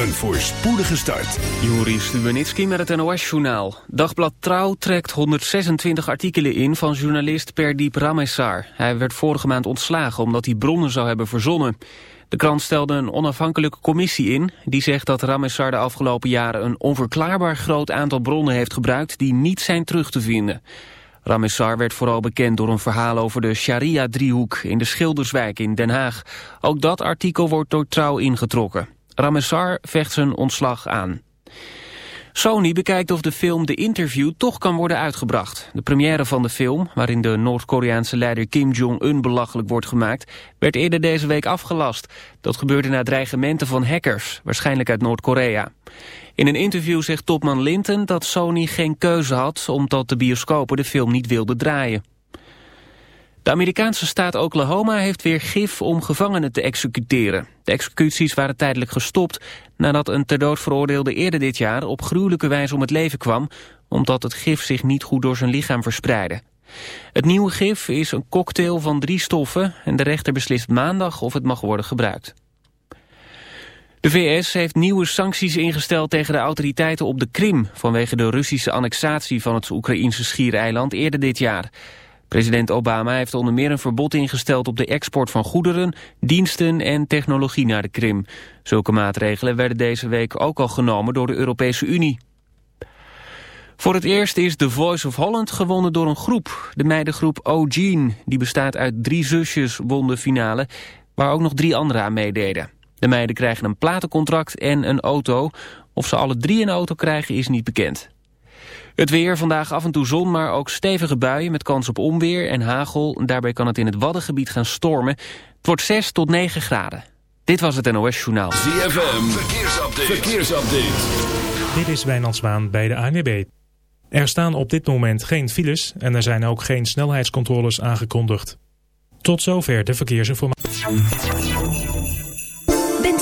Een voorspoedige start. Juri Stubenitski met het NOS-journaal. Dagblad Trouw trekt 126 artikelen in van journalist Perdiep Ramessar. Hij werd vorige maand ontslagen omdat hij bronnen zou hebben verzonnen. De krant stelde een onafhankelijke commissie in... die zegt dat Ramessar de afgelopen jaren een onverklaarbaar groot aantal bronnen heeft gebruikt... die niet zijn terug te vinden. Ramessar werd vooral bekend door een verhaal over de Sharia-driehoek in de Schilderswijk in Den Haag. Ook dat artikel wordt door Trouw ingetrokken. Ramessar vecht zijn ontslag aan. Sony bekijkt of de film The Interview toch kan worden uitgebracht. De première van de film, waarin de Noord-Koreaanse leider Kim Jong-un belachelijk wordt gemaakt, werd eerder deze week afgelast. Dat gebeurde na dreigementen van hackers, waarschijnlijk uit Noord-Korea. In een interview zegt topman Linton dat Sony geen keuze had... omdat de bioscopen de film niet wilden draaien. De Amerikaanse staat Oklahoma heeft weer gif om gevangenen te executeren. De executies waren tijdelijk gestopt nadat een ter dood veroordeelde eerder dit jaar op gruwelijke wijze om het leven kwam, omdat het gif zich niet goed door zijn lichaam verspreidde. Het nieuwe gif is een cocktail van drie stoffen en de rechter beslist maandag of het mag worden gebruikt. De VS heeft nieuwe sancties ingesteld tegen de autoriteiten op de Krim... vanwege de Russische annexatie van het Oekraïnse schiereiland eerder dit jaar. President Obama heeft onder meer een verbod ingesteld op de export van goederen, diensten en technologie naar de Krim. Zulke maatregelen werden deze week ook al genomen door de Europese Unie. Voor het eerst is The Voice of Holland gewonnen door een groep. De meidengroep O'Gene, die bestaat uit drie zusjes, won de finale, waar ook nog drie anderen aan meededen. De meiden krijgen een platencontract en een auto. Of ze alle drie een auto krijgen is niet bekend. Het weer, vandaag af en toe zon, maar ook stevige buien met kans op onweer en hagel. Daarbij kan het in het Waddengebied gaan stormen. Het wordt 6 tot 9 graden. Dit was het NOS Journaal. ZFM, verkeersupdate. verkeersupdate. Dit is Wijnand bij de ANWB. Er staan op dit moment geen files en er zijn ook geen snelheidscontroles aangekondigd. Tot zover de verkeersinformatie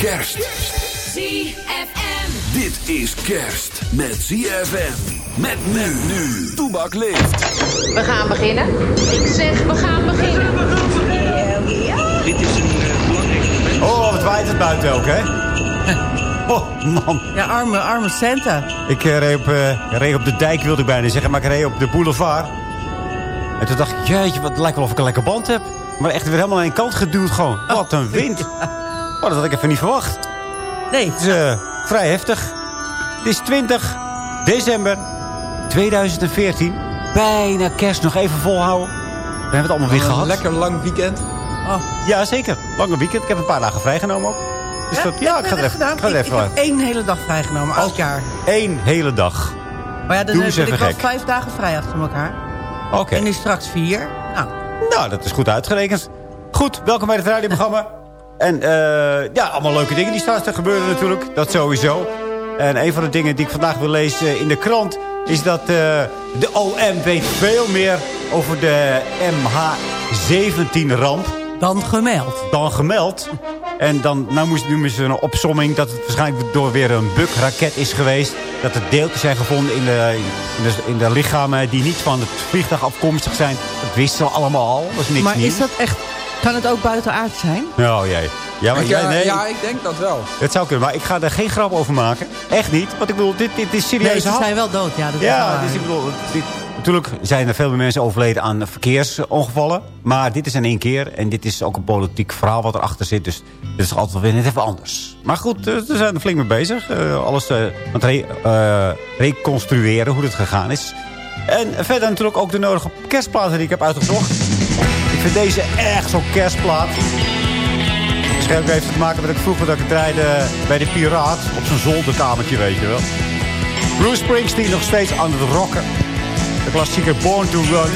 kerst. ZFM. Dit is kerst met ZFM. Met men nu. Toebak leeft. We gaan beginnen. Ik zeg, we gaan beginnen. We gaan beginnen. Dit is een uh, belangrijk moment. Oh, wat waait het buiten ook, hè? Oh, man. Ja, arme, arme Santa. Ik uh, reed, op, uh, reed op de dijk, wilde ik bijna zeggen. Maar ik reed op de boulevard. En toen dacht ik, jeetje, wat lijkt wel of ik een lekker band heb. Maar echt weer helemaal aan een kant geduwd gewoon. Wat een wind. Oh, dat had ik even niet verwacht. Nee. Het is uh, vrij heftig. Het is 20 december 2014. Bijna kerst nog even volhouden. We hebben het allemaal weer gehad. Een lekker lang weekend. Oh. Ja, zeker. Lange weekend. Ik heb een paar dagen vrijgenomen ook. Dus ja, dat, ja, ik ga er even, ik ga er even ik, ik heb één hele dag vrijgenomen, elk jaar. Eén hele dag. Maar ja, dan Doe heb ik wel vijf dagen vrij achter elkaar. Oké. Okay. En nu straks vier. Nou. nou, dat is goed uitgerekend. Goed, welkom bij het radioprogramma. En uh, ja, allemaal leuke dingen die staan te gebeuren natuurlijk. Dat sowieso. En een van de dingen die ik vandaag wil lezen in de krant... is dat uh, de OM weet veel meer over de MH17-ramp. Dan gemeld. Dan gemeld. En dan nou moest, noemen ze een opsomming dat het waarschijnlijk door weer een bukraket is geweest. Dat er deeltjes zijn gevonden in de, in de, in de lichamen die niet van het vliegtuig afkomstig zijn. Dat wisten we allemaal al. Dat is niks maar is dat echt... Kan het ook buitenaard zijn? Oh jee. Ja, maar, ja, nee, ja, ik denk dat wel. Het zou kunnen, maar ik ga er geen grap over maken. Echt niet, want ik bedoel, dit, dit is serieus. Nee, ze zijn wel dood, ja. Dat ja, is dus ik bedoel, dit, natuurlijk zijn er veel meer mensen overleden aan verkeersongevallen. Maar dit is in één keer. En dit is ook een politiek verhaal wat erachter zit. Dus dit is altijd wel weer net even anders. Maar goed, we zijn er flink mee bezig. Uh, alles uh, aan het re uh, reconstrueren, hoe het gegaan is. En verder natuurlijk ook de nodige kerstplaten die ik heb uitgezocht. Ik vind deze echt zo'n kerstplaat. Waarschijnlijk heeft het te maken met ik vroeger dat ik het bij de Piraat. Op zijn zolderkamertje, weet je wel. Bruce Springsteen nog steeds aan het rocken. De klassieker Born to Run.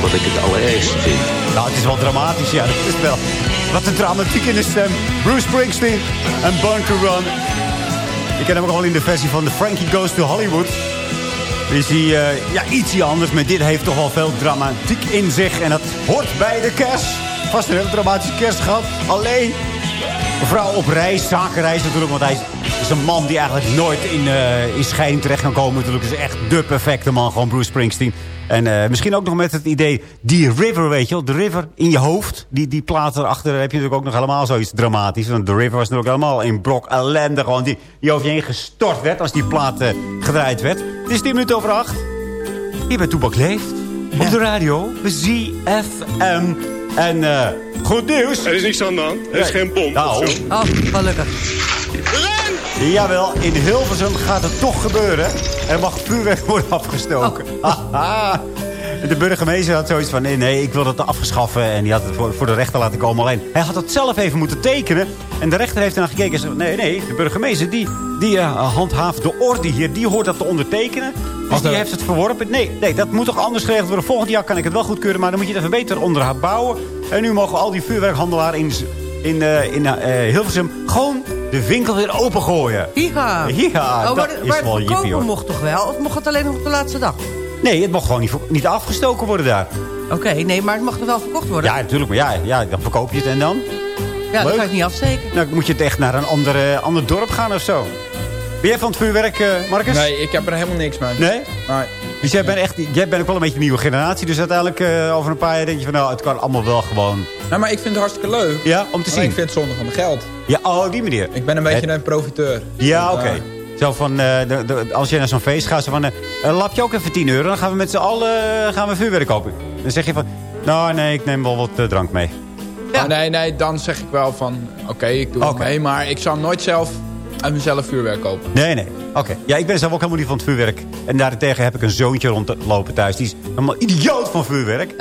Wat ik het allerergste vind. Nou, het is wel dramatisch, ja. Dat is wel. Wat een dramatiek in de stem. Bruce Springsteen en to Run. Ik ken hem ook al in de versie van The Frankie Goes to Hollywood. Is hij uh, ja, ietsje anders, maar dit heeft toch wel veel dramatiek in zich. En dat hoort bij de kerst. Vast een hele dramatische kerst gehad. Alleen, vrouw op reis, zakenreis natuurlijk. Want hij is een man die eigenlijk nooit in, uh, in scheiding terecht kan komen. Natuurlijk is echt de perfecte man, gewoon Bruce Springsteen. En uh, misschien ook nog met het idee, die river, weet je wel. De river in je hoofd. Die, die plaat erachter heb je natuurlijk ook nog helemaal zoiets dramatisch. Want de river was natuurlijk helemaal een brok ellende. Gewoon die, die over je heen gestort werd als die plaat uh, gedraaid werd. Het is 10 minuten over 8. Hier bij Toebak Leeft. Ja. Op de radio. Bij ZFM. En uh, goed nieuws. Er is niks aan de hand. Er is geen bom. Nou. Oh, gelukkig. Jawel, in Hilversum gaat het toch gebeuren. Er mag vuurwerk worden afgestoken. Oh. de burgemeester had zoiets van... nee, nee, ik wil dat afgeschaffen. En die had het voor, voor de rechter laten komen. Alleen, hij had het zelf even moeten tekenen. En de rechter heeft ernaar gekeken en zei... nee, nee, de burgemeester die, die uh, handhaaft de orde hier. Die hoort dat te ondertekenen. Dus die heeft het verworpen. Nee, nee, dat moet toch anders geregeld worden. Volgend jaar kan ik het wel goedkeuren. Maar dan moet je het even beter onderhoud bouwen. En nu mogen al die vuurwerkhandelaren in, in, uh, in uh, Hilversum... gewoon de winkel weer opengooien. Ja. Ja, oh, dat maar, is maar wel het jippie, hoor. mocht toch wel? Of mocht het alleen nog op de laatste dag? Nee, het mocht gewoon niet, niet afgestoken worden daar. Oké, okay, nee, maar het mag er wel verkocht worden? Ja, natuurlijk. Maar ja, ja dan verkoop je het en dan? Ja, dan ga ik niet afsteken. Nou, dan moet je het echt naar een andere, ander dorp gaan of zo. Ben jij van het vuurwerk, uh, Marcus? Nee, ik heb er helemaal niks mee. Nee? Nee. Dus jij bent, echt, jij bent ook wel een beetje een nieuwe generatie. Dus uiteindelijk uh, over een paar jaar denk je van... nou, het kan allemaal wel gewoon... Nou, maar ik vind het hartstikke leuk. Ja, om te zien. ik vind het zonde van mijn geld. Ja, oh, die manier. Ik ben een beetje het... een profiteur. Ja, oké. Okay. Zo van, uh, de, de, als je naar zo'n feest gaat, zo van, uh, lap je ook even 10 euro. Dan gaan we met z'n allen gaan we vuurwerk kopen. Dan zeg je van, nou nee, ik neem wel wat drank mee. Ja. Oh, nee, nee, dan zeg ik wel van, oké, okay, ik doe okay. het mee. Maar ik zal nooit zelf uit mezelf vuurwerk kopen. Nee, nee. Oké. Okay. Ja, ik ben zelf ook helemaal niet van het vuurwerk. En daarentegen heb ik een zoontje rondlopen thuis. Die is helemaal idioot van vuurwerk.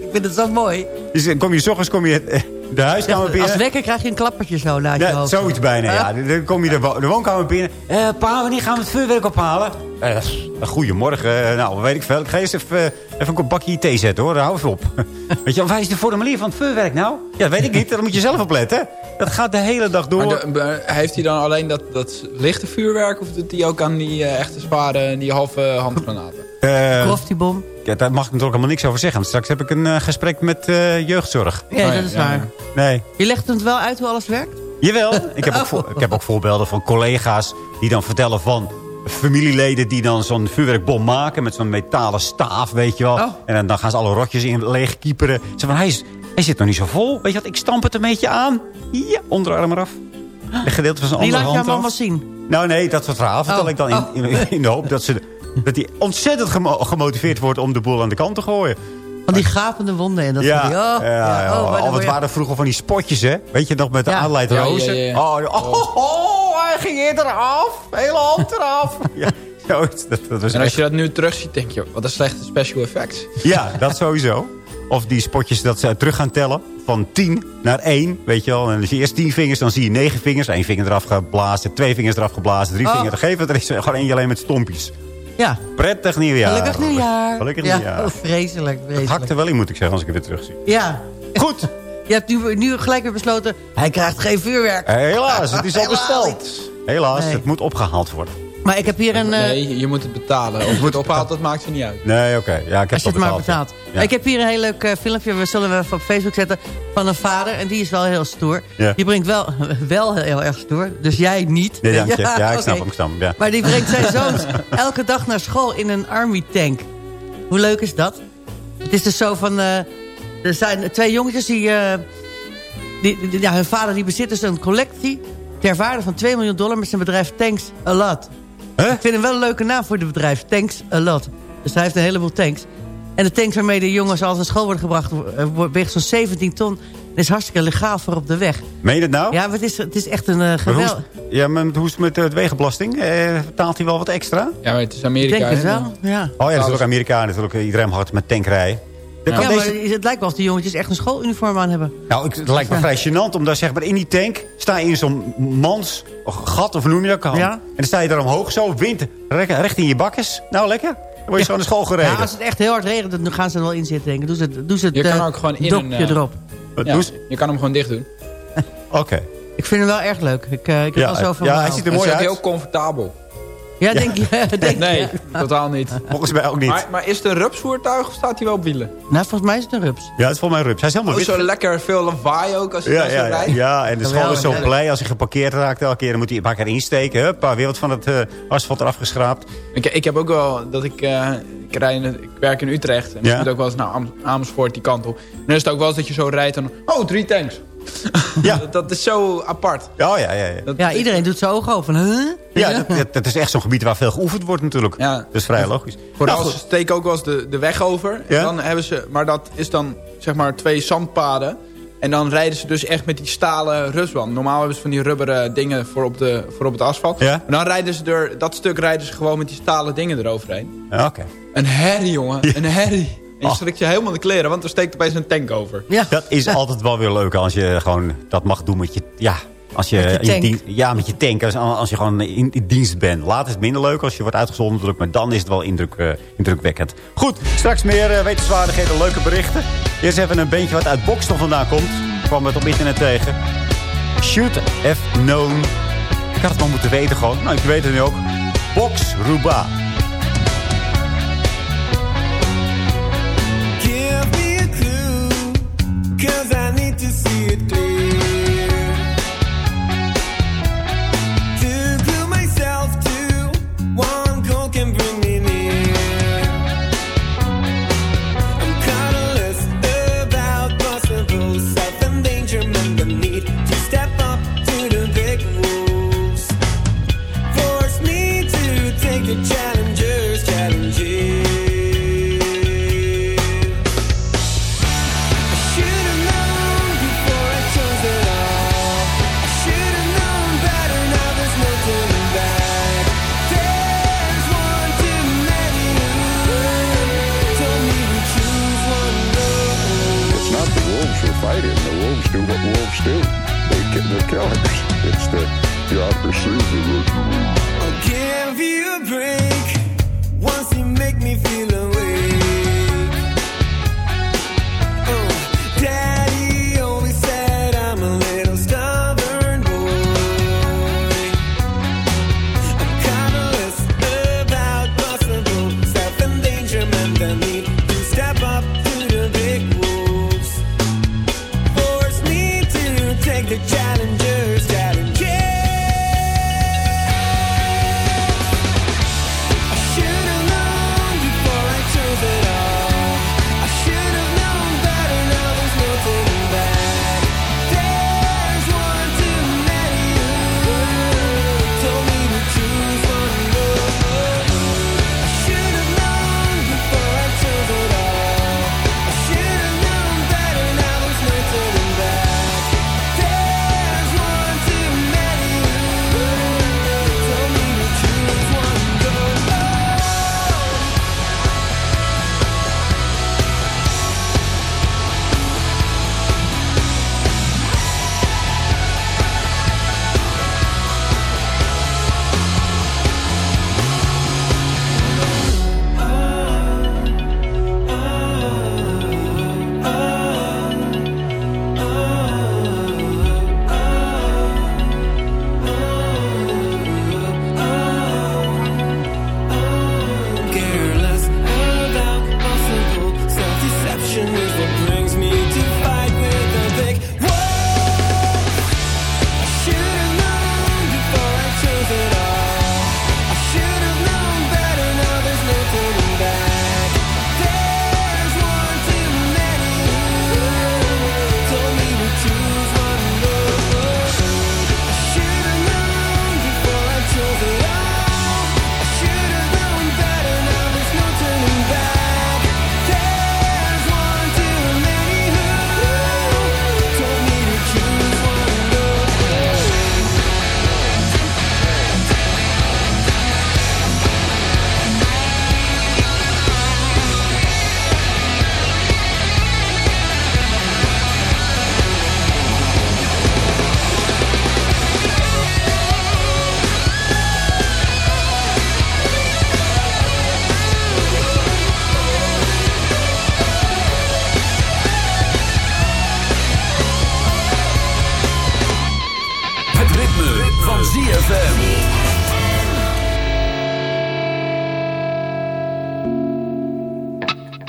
ik vind het zo mooi. Dus dan kom je s ochtends kom je de huiskamer binnen. Als wekker krijg je een klappertje zo naar je ja, hoofd. Zoiets bijna, ja. Dan kom je de, wo de woonkamer binnen. Uh, pa, wanneer gaan we het vuurwerk ophalen? Uh, goedemorgen. Uh, nou, weet ik veel. Ik ga eerst even, even een bakje thee zetten, hoor. Hou even op. weet je, waar is de formulier van het vuurwerk nou? Ja, dat weet ik niet. Daar moet je zelf op letten. Dat gaat de hele dag door. Maar de, heeft hij dan alleen dat, dat lichte vuurwerk... of doet hij ook aan die echte zware, die halve handgranaten? Kroftibom. Ja, daar mag ik natuurlijk helemaal niks over zeggen. Straks heb ik een uh, gesprek met uh, jeugdzorg. Ja, dat is ja, waar. Nee. Je legt het wel uit hoe alles werkt? Jawel. Ik heb, ook, vo ik heb ook voorbeelden van collega's die dan vertellen van familieleden die dan zo'n vuurwerkbom maken met zo'n metalen staaf, weet je wel. Oh. En dan, dan gaan ze alle rotjes in leeg kieperen. Ze van, hij, is, hij zit nog niet zo vol. Weet je wat, ik stamp het een beetje aan. Ja, onderarm eraf. Een gedeelte van zijn andere hand Die laat je allemaal zien? Nou nee, dat soort verhaal vertel oh. ik dan in, in, in de hoop dat ze dat hij ontzettend gemo gemotiveerd wordt om de boel aan de kant te gooien. Van die gapende wonden. En dat ja, die, oh, ja, ja, ja. Oh, al het waren vroeger van die spotjes, hè? Weet je nog, met de ja. Adelaide ja, Rozen? Ja, oh, oh, oh, hij ging eerder af. Hele hand eraf. ja, dat, dat was en als echt... je dat nu terugziet, denk je, wat een slechte special effects. Ja, dat sowieso. Of die spotjes dat ze terug gaan tellen. Van 10 naar 1, weet je wel. En als je eerst 10 vingers, dan zie je 9 vingers. één vinger eraf geblazen, twee vingers eraf geblazen, drie oh. vingers. Dan geven er is gewoon eentje alleen met stompjes. Ja. Prettig nieuwjaar. Gelukkig nieuwjaar. Gelukkig ja, nieuwjaar. Oh, vreselijk, vreselijk. Het hakt er wel in, moet ik zeggen, als ik het weer terugzie. Ja. Goed. Je hebt nu, nu gelijk weer besloten, hij krijgt geen vuurwerk. Helaas, het is al besteld. Helaas, nee. het moet opgehaald worden. Maar ik heb hier een... Uh... Nee, je moet het betalen. Of je het ophaalt, dat maakt ze niet uit. Nee, oké. Okay. Ja, ik heb Als je het maar betaalt. Ja. Ik heb hier een heel leuk uh, filmpje. We zullen we even op Facebook zetten. Van een vader. En die is wel heel stoer. Ja. Die brengt wel, wel heel erg stoer. Dus jij niet. Nee, dank je. Ja, ja ik snap hem. Ik snap hem ja. Maar die brengt zijn zoons elke dag naar school in een army tank. Hoe leuk is dat? Het is dus zo van... Uh, er zijn twee jongetjes die... die, die ja, hun vader die bezit dus een collectie... ter waarde van 2 miljoen dollar met zijn bedrijf Tanks A Lot. Huh? Ik vind hem wel een leuke naam voor het bedrijf. Tanks A Lot. Dus hij heeft een heleboel tanks. En de tanks waarmee de jongens altijd naar school worden gebracht... weegt zo'n 17 ton. En is hartstikke legaal voor op de weg. Meen je het nou? Ja, maar het is, het is echt een uh, geweld. Ja, maar hoe is het met de wegenbelasting? Eh, betaalt hij wel wat extra? Ja, maar het is Amerika. Ik denk het wel, ja. Oh ja, dat is ook Amerika. Natuurlijk iedereen hard met tankrijden. Ja, ja maar het lijkt wel of die jongetjes echt een schooluniform aan hebben. Nou, het lijkt me vrij gênant. Omdat zeg maar in die tank sta je in zo'n mans gat, of noem je dat? Ja. En dan sta je daar omhoog zo, wind recht in je bakkes. Nou, lekker. word je zo naar school gereden. Ja, als het echt heel hard regent, dan gaan ze er wel in zitten. Denk ik. Doe ze, doe ze het Je kan eh, ook gewoon in dopje een... eh, erop. Ja, je kan hem gewoon dicht doen. Oké. Ik vind hem wel erg leuk. Ik, eh, ik heb Ja, al zo van ja, hij ziet er Het mooi is ook uit. heel comfortabel. Ja, denk je? denk Nee, je? totaal niet. Volgens mij ook niet. Maar, maar is het een rupsvoertuig of staat hij wel op wielen? Nou, volgens mij is het een rups. Ja, het is volgens mij rups. Hij is helemaal Oh, wit. zo lekker veel lawaai ook als je Ja, ja, ja, rijdt. ja, en de school is zo blij als hij geparkeerd raakt elke keer. Dan moet hij een paar keer insteken. Huppa, weer wat van het eh, asfalt eraf geschraapt. Ik, ik heb ook wel dat ik, eh, ik, rij in, ik werk in Utrecht. En Ja. ik moet ook wel eens naar Am- Amersfoort die kant op. En dan is het ook wel eens dat je zo rijdt en... Oh, drie tanks. Ja. dat, dat is zo apart. Oh, ja, ja, ja. Dat, Ja, iedereen doet zijn ogen open. Huh? Ja, dat, dat, dat is echt zo'n gebied waar veel geoefend wordt natuurlijk. Ja. Dat is vrij logisch. Vooral Nou, ze steken ook wel eens de, de weg over. En dan hebben ze, maar dat is dan zeg maar twee zandpaden. En dan rijden ze dus echt met die stalen rustband. Normaal hebben ze van die rubberen dingen voor op, de, voor op het asfalt. Ja? En dan rijden ze er, dat stuk rijden ze gewoon met die stalen dingen eroverheen. Ja, Oké. Een herrie, jongen. Een herrie. Je Oh. schrikt je helemaal de kleren, want er steekt opeens een tank over. Ja. Dat is altijd wel weer leuk als je gewoon dat mag doen met je... Ja, als je, Met je in ja, met je tank. Als, als je gewoon in, in dienst bent. Later is het minder leuk als je wordt uitgezonden natuurlijk. Maar dan is het wel indruk, eh, indrukwekkend. Goed, straks meer eh, wetenswaardigheden, leuke berichten. Eerst even een beentje wat uit Bokstel vandaan komt. Ik kwam het op internet tegen. Should have known. Ik had het maar moeten weten gewoon. Nou, ik weet het nu ook. Box Ruba. ritme, ritme. van ZFM.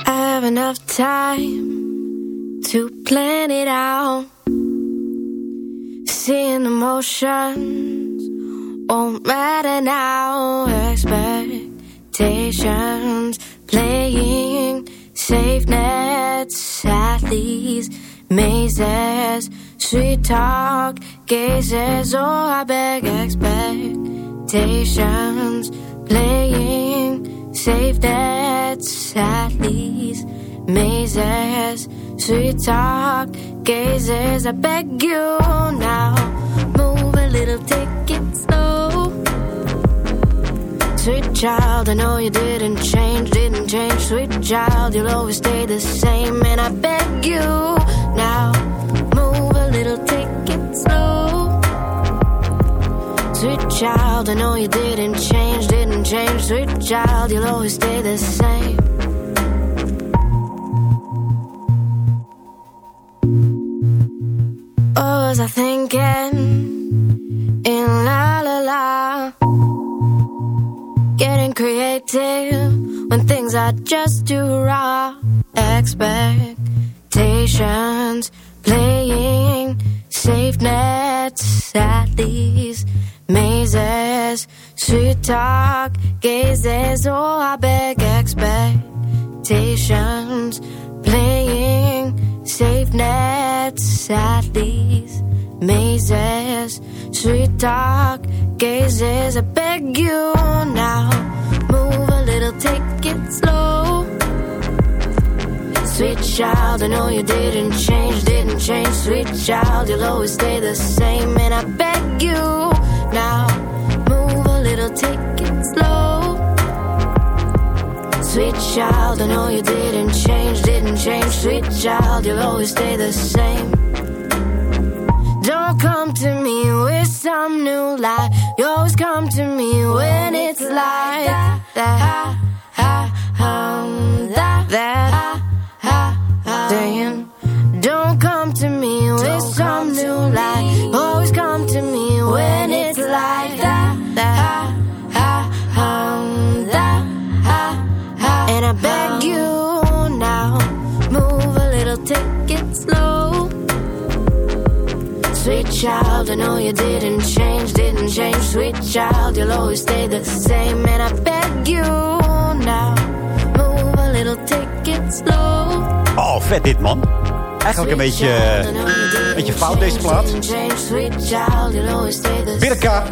I have enough time to plan it out. Seeing emotions won't matter now. Expectations playing safe nets at these mazes, sweet talk gazes, oh, I beg expectations playing safe nets at least mazes. Sweet talk gazes, I beg you now. Move a little, take it slow. Sweet child, I know you didn't change, didn't change. Sweet child, you'll always stay the same. And I beg you Sweet child, I know you didn't change, didn't change. Sweet child, you'll always stay the same. Oh, what was I thinking? In la la la. Getting creative when things are just too raw. Expectations playing safe nets at these mazes. Sweet talk gazes, oh, I beg expectations playing safe nets at these mazes. Sweet talk gazes, I beg you now. Move a little, take it slow. Sweet child, I know you didn't change, didn't change. Sweet child, you'll always stay the same. And I beg you now. Move a little, take it slow. Sweet child, I know you didn't change, didn't change. Sweet child, you'll always stay the same. Don't come to me with some new lie. You always come to me when it's like that. that, um, that, that, saying, Don't come to me with some new lie. Beg you now, move a little, take it slow. Sweet child, I know you didn't change, didn't change. Sweet child, you'll always stay the same. And I beg you now, move a little, take it slow. Oh, vet dit, man. Eigenlijk een beetje, eh, een beetje fout, deze plaat. Birka,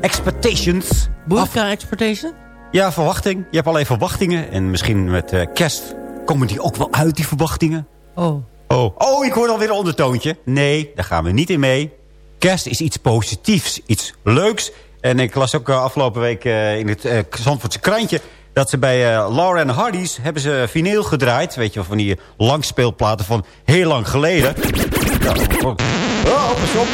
Expectations. Boerka Exportation? Ja, verwachting. Je hebt alleen verwachtingen. En misschien met eh, kerst komen die ook wel uit, die verwachtingen. Oh. Oh, oh ik hoor alweer een ondertoontje. Nee, daar gaan we niet in mee. Kerst is iets positiefs, iets leuks. En ik las ook eh, afgelopen week eh, in het uh, Zandvoortse krantje... dat ze bij uh, Laura en Hardy's hebben ze vinyl gedraaid. Weet je wel, van die langspeelplaten van heel lang geleden. Ja, oh, pas op.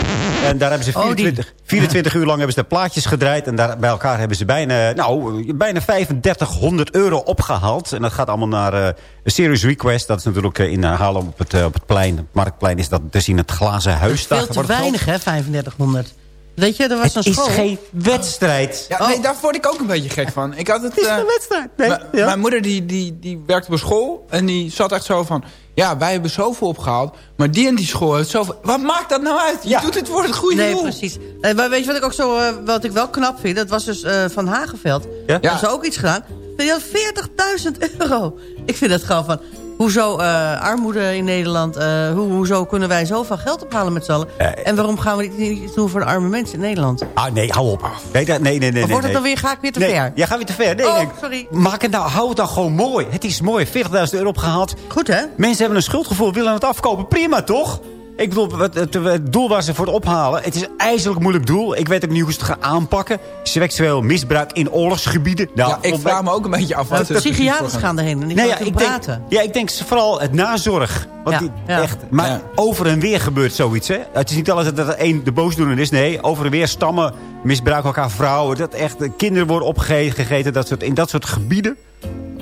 En daar hebben ze 24, 24 uur lang hebben ze de plaatjes gedraaid. En daar, bij elkaar hebben ze bijna, nou, bijna 3500 euro opgehaald. En dat gaat allemaal naar uh, Serious Request. Dat is natuurlijk uh, in Haarlem op het, uh, op het plein. Het marktplein is dat te zien het glazen huis. Dat is veel te weinig, hè, 3500. Weet je, er was een het school. is geen wedstrijd. Ja, nee, daar word ik ook een beetje gek van. Ik had het, het is uh, geen wedstrijd. Nee, ja. Mijn moeder die, die, die werkte op school. En die zat echt zo van... Ja, wij hebben zoveel opgehaald. Maar die en die school heeft zoveel... Wat maakt dat nou uit? Je ja. doet het voor het goede nee, doel. Nee, precies. Uh, maar weet je wat ik ook zo... Uh, wat ik wel knap vind? Dat was dus uh, Van Hageveld. Ja? Dat is ook iets gedaan. Die had 40.000 euro. Ik vind dat gewoon van... Hoezo uh, armoede in Nederland? Uh, ho hoezo kunnen wij zoveel geld ophalen met z'n allen? Uh, en waarom gaan we dit niet doen voor de arme mensen in Nederland? Ah, nee, hou op. Nee, nee, nee. nee, of wordt nee, het dan weer, ga ik weer te nee, ver? Jij gaat weer te ver. Nee, oh, nee. sorry. Maak het nou, hou het dan gewoon mooi. Het is mooi. 40.000 euro opgehaald. Goed, hè? Mensen hebben een schuldgevoel, willen het afkopen. Prima, toch? Ik bedoel, het, het, het, doel waar ze voor het ophalen... het is een ijzerlijk moeilijk doel. Ik weet ook niet hoe ze het gaan aanpakken. Seksueel misbruik in oorlogsgebieden. Nou, ja, ik vraag me ook een beetje af. Wat de psychiaters gaan erheen en die nee, gaan ja, ik praten. Denk, ja, ik denk vooral het nazorg. Want Ja, die, ja. Echt, maar Ja. over en weer gebeurt zoiets. Hè? Het is niet altijd dat er één de boosdoener is. Nee, over en weer stammen misbruiken elkaar vrouwen. Dat echt, de kinderen worden opgegeten. Dat soort, in dat soort gebieden.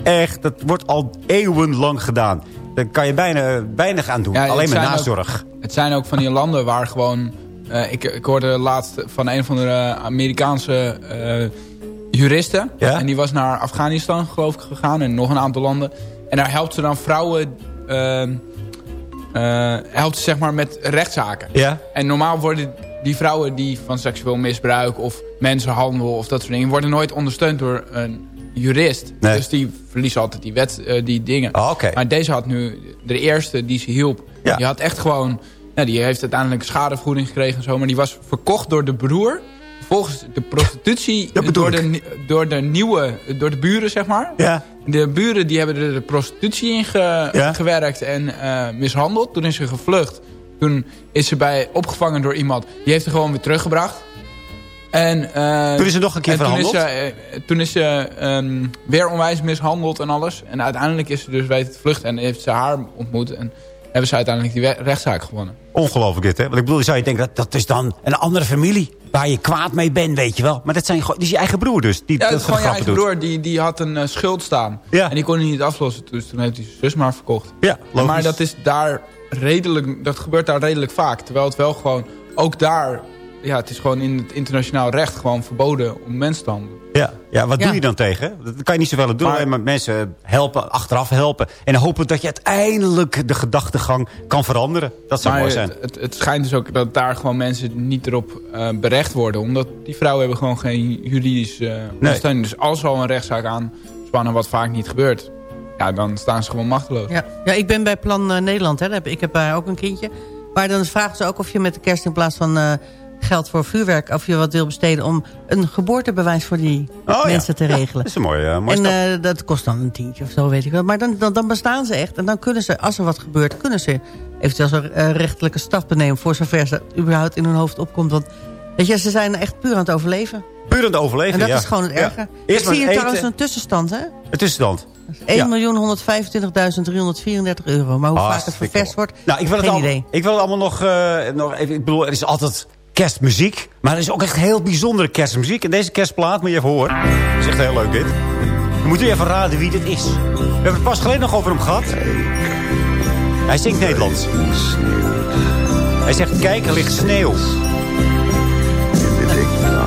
Echt, dat wordt al eeuwenlang gedaan. Daar kan je bijna weinig aan doen. Ja, Alleen maar ook- nazorg. Het zijn ook van die landen waar gewoon... eh, ik, ik hoorde laatst van een van de Amerikaanse eh, juristen. Ja? En die was naar Afghanistan geloof ik gegaan. En nog een aantal landen. En daar helpt ze dan vrouwen... eh, helpt ze zeg maar met rechtszaken. Ja. En normaal worden die vrouwen die van seksueel misbruik... of mensenhandel of dat soort dingen... worden nooit ondersteund door een jurist. Nee. Dus die verliezen altijd die, wet, eh, die dingen. Oh, oké. Maar deze had nu... De eerste die ze hielp... Ja. Die had echt gewoon... Nou, die heeft uiteindelijk schadevroeding gekregen en zo. Maar die was verkocht door de broer. Volgens de prostitutie door de, door de nieuwe... Door de buren, zeg maar. Ja. De buren die hebben er de prostitutie in ge- Ja. gewerkt en eh, mishandeld. Toen is ze gevlucht. Toen is ze bij opgevangen door iemand. Die heeft ze gewoon weer teruggebracht. En, eh, Toen is ze nog een keer en toen is verhandeld? ze, eh, toen is ze ehm, weer onwijs mishandeld en alles. En uiteindelijk is ze dus weten te vluchten. En heeft ze haar ontmoet. En hebben ze uiteindelijk die rechtszaak gewonnen. Ongelooflijk dit, hè? Want ik bedoel, zou je denken, dat, dat is dan een andere familie... waar je kwaad mee bent, weet je wel. Maar dat, zijn, gewoon- die is je eigen broer dus. Die Ja, dat het is gewoon je eigen doet. broer. Die, die had een eh, schuld staan. Ja. En die kon hij niet aflossen. Dus toen heeft hij zijn zus maar verkocht. Ja, logisch. Maar dat is daar redelijk... Dat gebeurt daar redelijk vaak. Terwijl het wel gewoon... Ook daar... Ja, het is gewoon in het internationaal recht gewoon verboden om mensen te handelen. Ja, ja wat Ja. doe je dan tegen? Dat kan je niet zoveel doen. Maar- alleen maar mensen helpen, achteraf helpen. En hopen dat je uiteindelijk de gedachtegang kan veranderen. Dat zou maar mooi zijn. het, het, het schijnt dus ook dat daar gewoon mensen niet erop eh, berecht worden. Omdat die vrouwen hebben gewoon geen juridische eh, ondersteuning. Dus als er al een rechtszaak aanspannen, wat vaak niet gebeurt... Ja, dan staan ze gewoon machteloos. Ja, ja ik ben bij Plan eh, Nederland. Hè. Ik heb daar ook een kindje. Maar dan vragen ze ook of je met de kerst in plaats van eh, geld voor vuurwerk... of je wat wil besteden om een geboortebewijs voor die Oh, ja. mensen te Ja, regelen. dat is een mooie, uh, mooie en stap. eh, dat kost dan een tientje of zo, weet ik wel. Maar dan, dan, dan bestaan ze echt. En dan kunnen ze, als er wat gebeurt, kunnen ze eventueel zo'n eh, rechtelijke stappen nemen... voor zover ze überhaupt in hun hoofd opkomt. Want weet je, ze zijn echt puur aan het overleven. Puur aan het overleven, En dat ja. is gewoon het erge. Eerst ik zie hier trouwens een tussenstand, hè? Het tussenstand. 1.125.334 euro. Maar hoe vaak het ververst wordt, Nou, ik wil het, geen allemaal, idee. ik wil het allemaal nog, nog even... Ik bedoel, er is altijd kerstmuziek. Maar er is ook echt heel bijzondere kerstmuziek. En deze kerstplaat moet je even horen. Dat is echt heel leuk, dit. Dan moet u even raden wie dit is. We hebben het pas geleden nog over hem gehad. Hij zingt Nederlands. Hij zegt, kijk, er ligt sneeuw.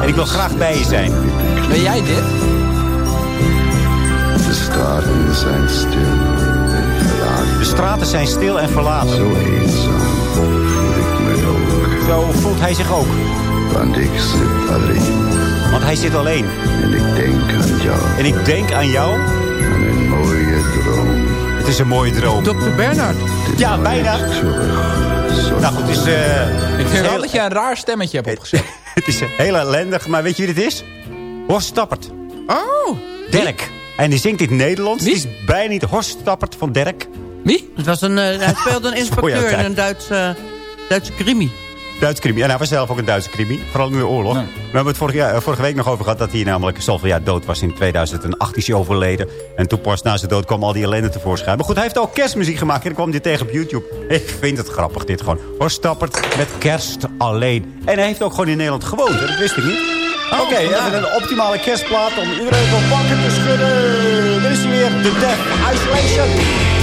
En ik wil graag bij je zijn. Ben jij dit? De straten zijn stil en verlaten. De straten zijn stil en verlaten. Zo eenzaam Zo voelt hij zich ook. Want ik zit alleen Want hij zit alleen. en ik denk aan jou. En ik denk aan jou. Een mooie droom. Het is een mooie droom. Dr. Bernard. Ja, bijna. Nou goed, het is... eh, Ik vind wel heel- dat je een raar stemmetje hebt opgezet. Het is heel ellendig, maar weet je wie dit is? Horst Stappert. Oh! Dirk. En die zingt in het Nederlands. Die is bijna niet Horst Stappert van Dirk. Wie? Het was een, eh, hij speelde een inspecteur in een Duitse, Duitse crimi. Duitse crimi. En hij was zelf ook een Duitse crimi. Vooral nu de oorlog. We hebben het vorige, jaar, eh, vorige week nog over gehad dat hij namelijk zoveel jaar dood was. In 2008 is hij overleden. En toen pas na zijn dood kwam al die ellende tevoorschijn. Maar goed, hij heeft ook kerstmuziek gemaakt. En ik kwam dit tegen op YouTube. Ik vind het grappig dit gewoon. Horst Stappert met kerst alleen. En hij heeft ook gewoon in Nederland gewoond. hè. Dat wist ik niet. Oké, even een optimale kerstplaat om iedereen van pakken te schudden. Dit is hij weer, de Death Isolation.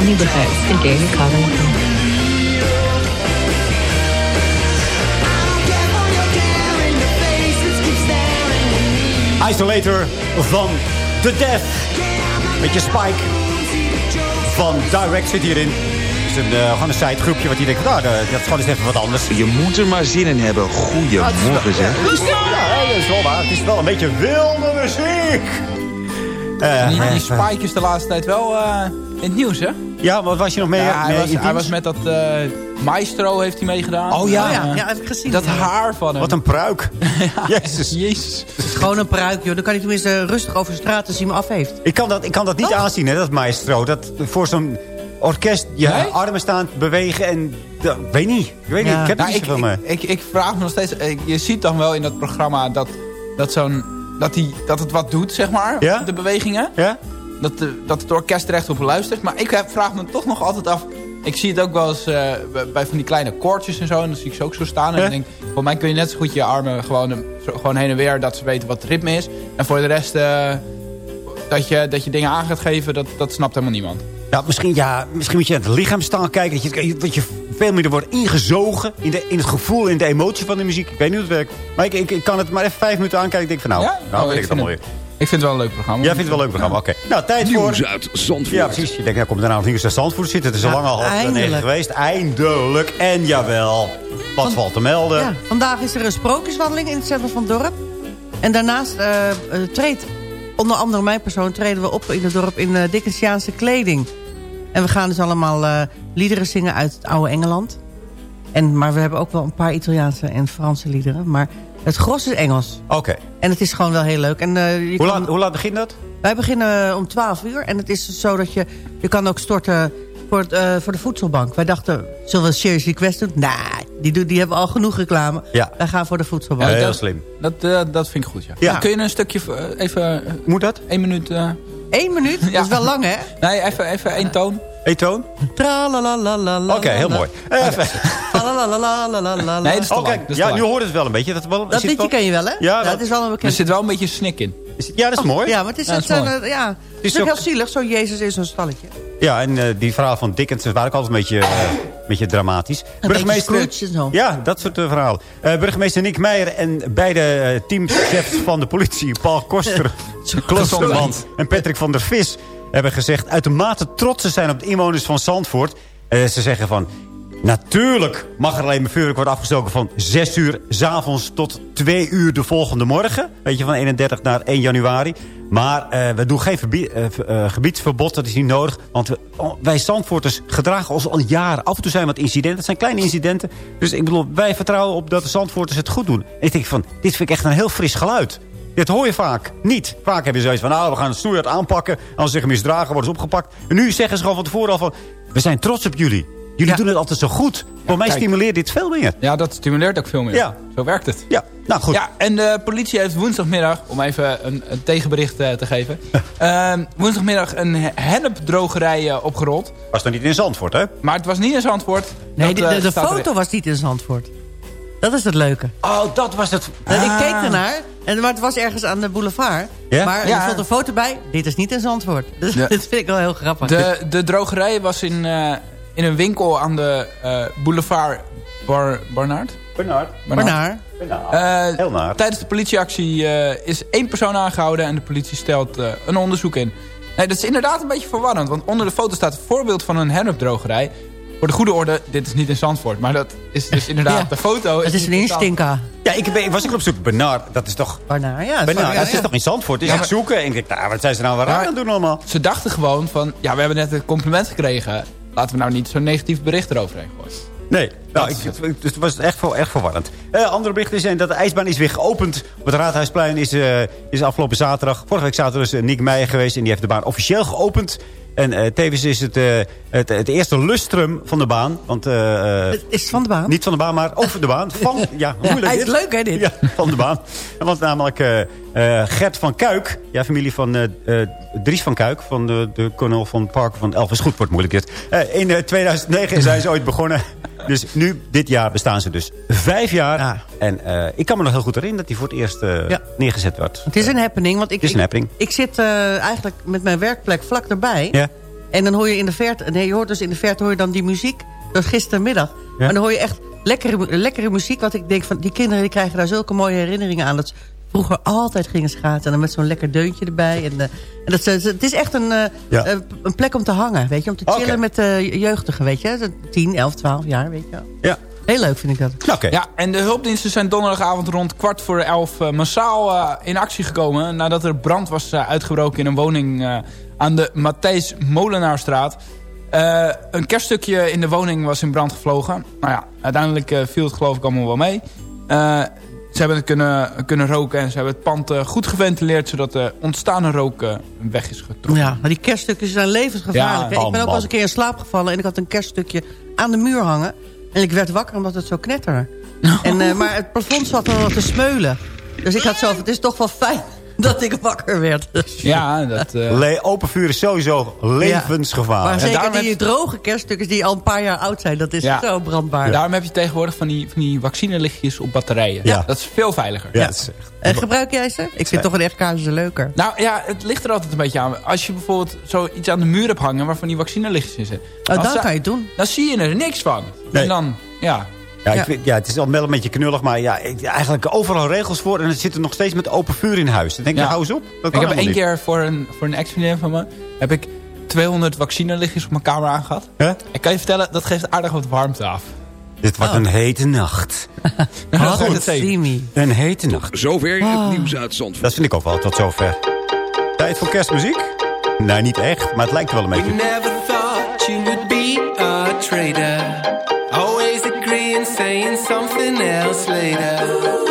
Kan niet begrijpen. Ik denk, ik hou niet van. Isolator van The Death. Met je Spike van Direct zit hierin. Het is een, eh, gewoon een sidegroepje wat je denkt, nou, dat dat is gewoon eens even wat anders. Je moet er maar zin in hebben. Goedemorgen, zeg. Ja, dat is wel waar. Het is wel een beetje wilde muziek. Eh, die, die eh, Spike is de laatste tijd wel eh, in het nieuws, hè? Ja, wat was je nog mee? Ja, hij, mee was, hij met dat eh, Maestro heeft hij meegedaan. Oh ja. Eh, Ja, ja, heb ik gezien. Dat Ja. haar van hem. Wat een pruik. Jezus. Jezus. Het is gewoon een pruik, joh. Dan kan hij tenminste rustig over straat als hij hem af heeft. Ik kan dat, ik kan dat niet aanzien, hè, dat maestro. Dat voor zo'n orkest je Nee? armen staan bewegen en... dat- Ik weet niet. Ik weet niet. Ik heb er Nou, niet ik, zoveel mee. ik, ik, ik vraag me nog steeds... Je ziet dan wel in dat programma dat, dat, zo'n, dat, die, dat het wat doet, zeg maar. Ja? De bewegingen. Ja? Dat, de, dat het orkest er echt op luistert. Maar ik vraag me toch nog altijd af... Ik zie het ook wel eens eh, bij- van die kleine koortjes en zo. En dan zie ik ze ook zo staan. En dan denk ik, voor mij kun je net zo goed je armen gewoon, eh, gewoon heen en weer... dat ze weten wat het ritme is. En voor de rest... eh, dat, je, dat je dingen aan gaat geven, dat, dat snapt helemaal niemand. Ja, misschien, ja, misschien moet je naar het lichaam staan kijken. Dat je, dat je veel meer wordt ingezogen in, de, in het gevoel, in de emotie van de muziek. Ik weet niet hoe het werkt. Maar ik, ik, ik kan het maar even vijf minuten aankijken. Ik denk van nou, Ja? nou Oh, weet ik ik het vind weer. Ik vind het wel een leuk programma. Jij vindt het wel een leuk programma, oké. Nou, tijd voor... Nieuws uit Zandvoort. Ja, precies. Je denkt, nou komt er nou nieuws uit Zandvoort zitten. Het is al Ja, lang al half negen eindelijk. geweest. Eindelijk. En jawel, wat valt te melden? Ja, vandaag is er een sprookjeswandeling in het centrum van het dorp. En daarnaast eh, eh, treedt, onder andere mijn persoon... treden we op in het dorp in eh Dickensiaanse kleding. En we gaan dus allemaal eh, liederen zingen uit het oude Engeland. En, maar we hebben ook wel een paar Italiaanse en Franse liederen. Maar het gros is Engels. Oké. En het is gewoon wel heel leuk. En, eh, je Hoe, kan- laat, hoe laat begint dat? Wij beginnen om 12 uur. En het is dus zo dat je... Je kan ook storten voor, het, eh, voor de voedselbank. Wij dachten, zullen we een Serious Request doen? Nee, die, doen- die hebben al genoeg reclame. Ja. Wij gaan voor de voedselbank. Ja, heel dat- slim. Dat, eh, dat vind ik goed, ja. Ja. Kun je een stukje eh, even... eh, Moet dat? één minuut... eh, Eén minuut? Dat is wel lang, hè? nee, even, even één toon. Eén toon? Oké, heel mooi. Eh, Even. Tralalalala. Nee, dat is te Oh, lang. ja, nu hoort het wel een beetje. Dat, wel, Dat liedje wel- ken je wel, hè? Ja, dat- is wel een Er bekend. zit wel een beetje snik in. Ja, dat is mooi. Ja, maar het is, Ja, dat het eh, ja, het is is ook ook- heel zielig, zo Jezus in zo'n stalletje. Ja, en eh, die verhalen van Dickens waren ook altijd een beetje, eh, een beetje dramatisch. beetje Scrooge en zo. Ja, dat soort eh, verhalen. Eh, burgemeester Nick Meijer en beide eh, teamchefs van de politie... Paul Koster, Klossermand en Patrick van der Vis... hebben gezegd uitermate trots te zijn op de inwoners van Zandvoort. Eh, ze zeggen van... Natuurlijk mag er alleen maar vuurwerk worden afgestoken van 6 uur... s avonds tot 2 uur de volgende morgen. Weet je, van 31 naar 1 januari. Maar eh, we doen geen eh, eh, gebiedsverbod, dat is niet nodig. Want oh, wij Zandvoorters gedragen ons al jaren. Af en toe zijn wat incidenten, het zijn kleine incidenten. Dus ik bedoel, wij vertrouwen op dat de Zandvoorters het goed doen. En ik denk van, dit vind ik echt een heel fris geluid. Dit hoor je vaak niet. Vaak heb je zoiets van, nou, we gaan het snoeihard aanpakken. Als ze zich misdragen, worden ze opgepakt. En nu zeggen ze gewoon van tevoren al van, we zijn trots op jullie. Jullie doen het altijd zo goed. Voor mij kijk. stimuleert dit veel meer. Ja, dat stimuleert ook veel meer. Ja. Zo werkt het. Ja, nou goed. Ja, en de politie heeft woensdagmiddag, om even een, een tegenbericht eh, te geven... ehm, woensdagmiddag een he- hennepdrogerij eh, opgerold. Was dan niet in Zandvoort, hè? Maar het was niet in Zandvoort. Nee, Dat, de, eh, de, foto was niet in Zandvoort. Dat is het leuke. Oh, dat was het. En Ik Ah. keek ernaar, en, maar het was ergens aan de boulevard. Ja? Maar Ja. er stond een foto bij, dit is niet in Zandvoort. Dus Ja. dit vind ik wel heel grappig. De, de drogerij was in, eh, in een winkel aan de eh, boulevard Bar Barnard. Bernard. Eh, Heel naar. tijdens de politieactie eh, is één persoon aangehouden en de politie stelt eh, een onderzoek in. Nee, dat is inderdaad een beetje verwarrend, want onder de foto staat een voorbeeld van een hennepdrogerij. Voor de goede orde, dit is niet in Zandvoort, maar dat is dus inderdaad Ja. de foto. Het is een niet in Zandvoort. instinka. Ja, ik, ben, ik was ook op zoek. Bernard, dat is toch... Barnaar, ja. Bernard, ja, dat is toch in Zandvoort? Dus Ja, ik maar- zoeken en ik denk, nou, wat zijn ze nou weer aan doen allemaal? Ze dachten gewoon van, ja, we hebben net een compliment gekregen. Laten we nou niet zo'n negatief bericht eroverheen gooien. Nee, nou, ik, het, het was echt, echt verwarrend. Eh, andere berichten zijn dat de ijsbaan is weer geopend. Op het Raadhuisplein is, eh, is afgelopen zaterdag... Vorige week zaterdag is eh, Nick Meijer geweest... en die heeft de baan officieel geopend. En tevens is het, het, het eerste lustrum van de baan. Want, Het is van de baan. Niet van de baan, maar over de baan. Van, ja, moeilijk hij is dit. leuk, hè, dit? Ja, van de baan. Want namelijk Gert van Kuik, ja, familie van Dries van Kuik... van de, de kolonel van het park van Elvis Goed, wordt moeilijk dit. In eh, 2009 zijn ze ooit begonnen. Dus nu, dit jaar, bestaan ze dus vijf jaar. Ja. En eh, ik kan me nog heel goed herinneren dat die voor het eerst eh, Ja. neergezet werd. Het is een happening, want ik, Het is een ik- happening. ik, zit eh, eigenlijk met mijn werkplek vlak erbij. Ja. En dan hoor je in de verte... Nee, je hoort dus in de verte hoor je dan die muziek. Dat gistermiddag. Maar dan hoor je echt lekkere, lekkere muziek. Wat ik denk van, die kinderen die krijgen daar zulke mooie herinneringen aan. Dat vroeger altijd gingen schaatsen. En dan met zo'n lekker deuntje erbij. En, eh, en dat, ze- het is echt een, eh, Ja. eh, een plek om te hangen, weet je. Om te chillen Oké. met de jeugdigen, weet je. De 10, 11, 12 jaar, weet je wel. Ja. Heel leuk vind ik dat. Ja, en de hulpdiensten zijn donderdagavond rond kwart voor elf eh, massaal eh, in actie gekomen. Nadat er brand was eh, uitgebroken in een woning eh, aan de Matthijs Molenaarstraat. Eh, een kerststukje in de woning was in brand gevlogen. Nou ja, uiteindelijk eh, viel het geloof ik allemaal wel mee. Eh, ze hebben het kunnen, kunnen roken en ze hebben het pand eh, goed geventileerd... zodat de ontstaande rook eh, weg is getrokken. Ja, maar die kerststukjes zijn levensgevaarlijk. Ja, ik ben ook wel eens een keer in slaap gevallen... en ik had een kerststukje aan de muur hangen. En ik werd wakker omdat het zo knetterde. En, eh, maar het plafond zat wat te smeulen. Dus ik had zo het is toch wel fijn dat ik wakker werd. Ja, dat... eh, open vuur is sowieso levensgevaar. Maar En zeker daarom die droge kerststukjes die al een paar jaar oud zijn... dat is Ja. zo brandbaar. Daarom heb je tegenwoordig van die, van die vaccinelichtjes op batterijen. Ja. Dat is veel veiliger. Ja, echt- En gebruik jij ze? Ik vind toch een echt casus leuker. Nou ja, het ligt er altijd een beetje aan. Als je bijvoorbeeld zoiets aan de muur hebt hangen... waarvan die vaccinelichtjes in zitten. Oh, dan kan je het doen. Dan zie je er niks van. Nee. En dan, ja... Ja, ik Ja. vind- ja, het is al wel een beetje knullig, maar ja, ik- eigenlijk overal regels voor. En het zit er nog steeds met open vuur in huis. Dan denk ik, Ja. hou eens op. Dat ik heb één niet. keer voor een, voor een ex-vriendin van me... heb ik 200 vaccinelichtjes op mijn kamer aangehad. Hè? Ik kan je vertellen, dat geeft aardig wat warmte af. Dit wordt een hete nacht. Nou, dat Oh, wordt het zeker. Simi. Een hete nacht. Zover Ah. het nieuws uit Zandvoort. Dat vind ik ook wel tot zover. Tijd voor kerstmuziek? Nee, niet echt, maar het lijkt er wel een beetje. never thought you would be a traitor. Saying something else later.